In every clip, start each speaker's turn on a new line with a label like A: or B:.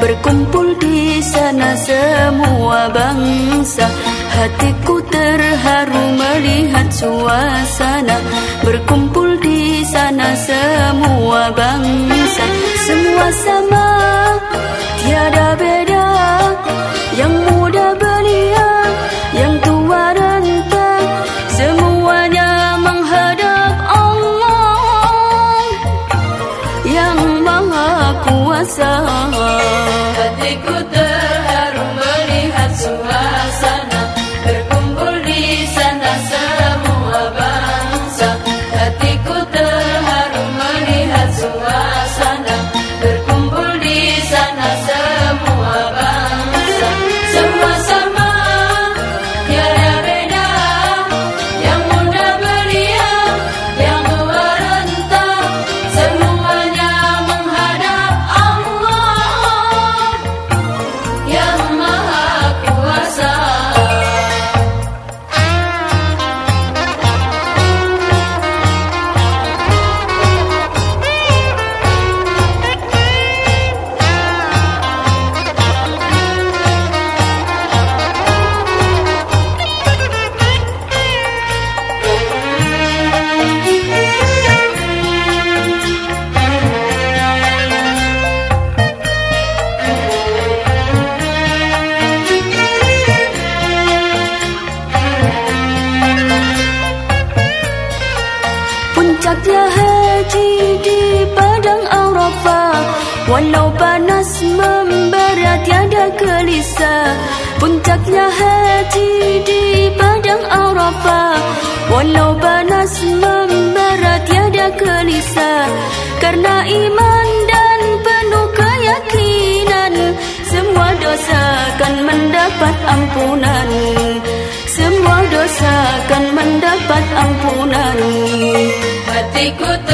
A: Berkumpul di sana semua bangsa. Hatiku terharu melihat suasana Berkumpul di sana semua bangsa. Semua sama tiada beda kuasa
B: Hatiku terharu
A: Puncaknya haji di padang Arafah. Walau panas membara tiada gelisah. Puncaknya haji di padang Arafah. Walau panas membara tiada gelisah. Karena iman dan penuh keyakinan Semua dosa akan mendapat ampunan. Semua dosa akan mendapat ampunan
B: Hatiku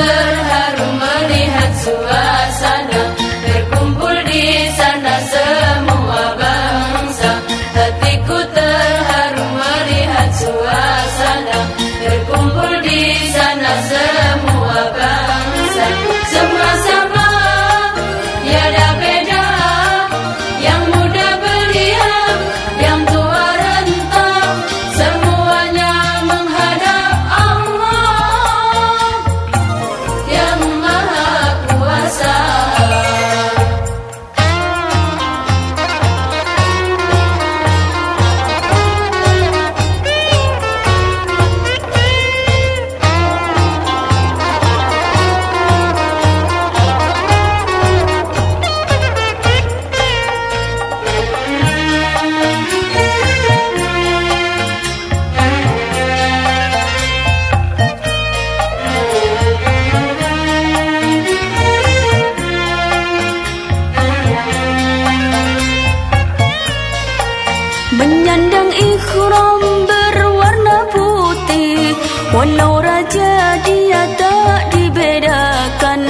A: Walau raja dia tak dibedakan.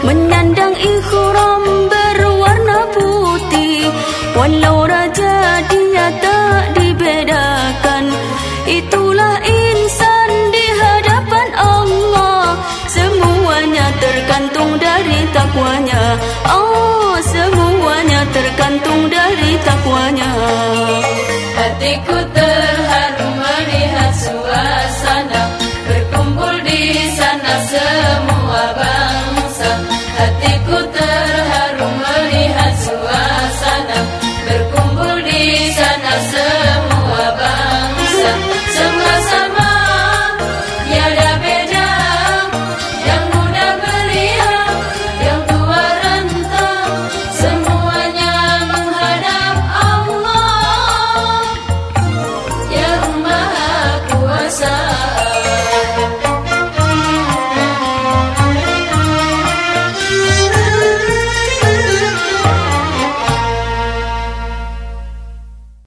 A: Menyandang ikhram berwarna putih. Walau raja dia tak dibedakan. Itulah insan di hadapan Allah. Semuanya tergantung dari takwanya. Oh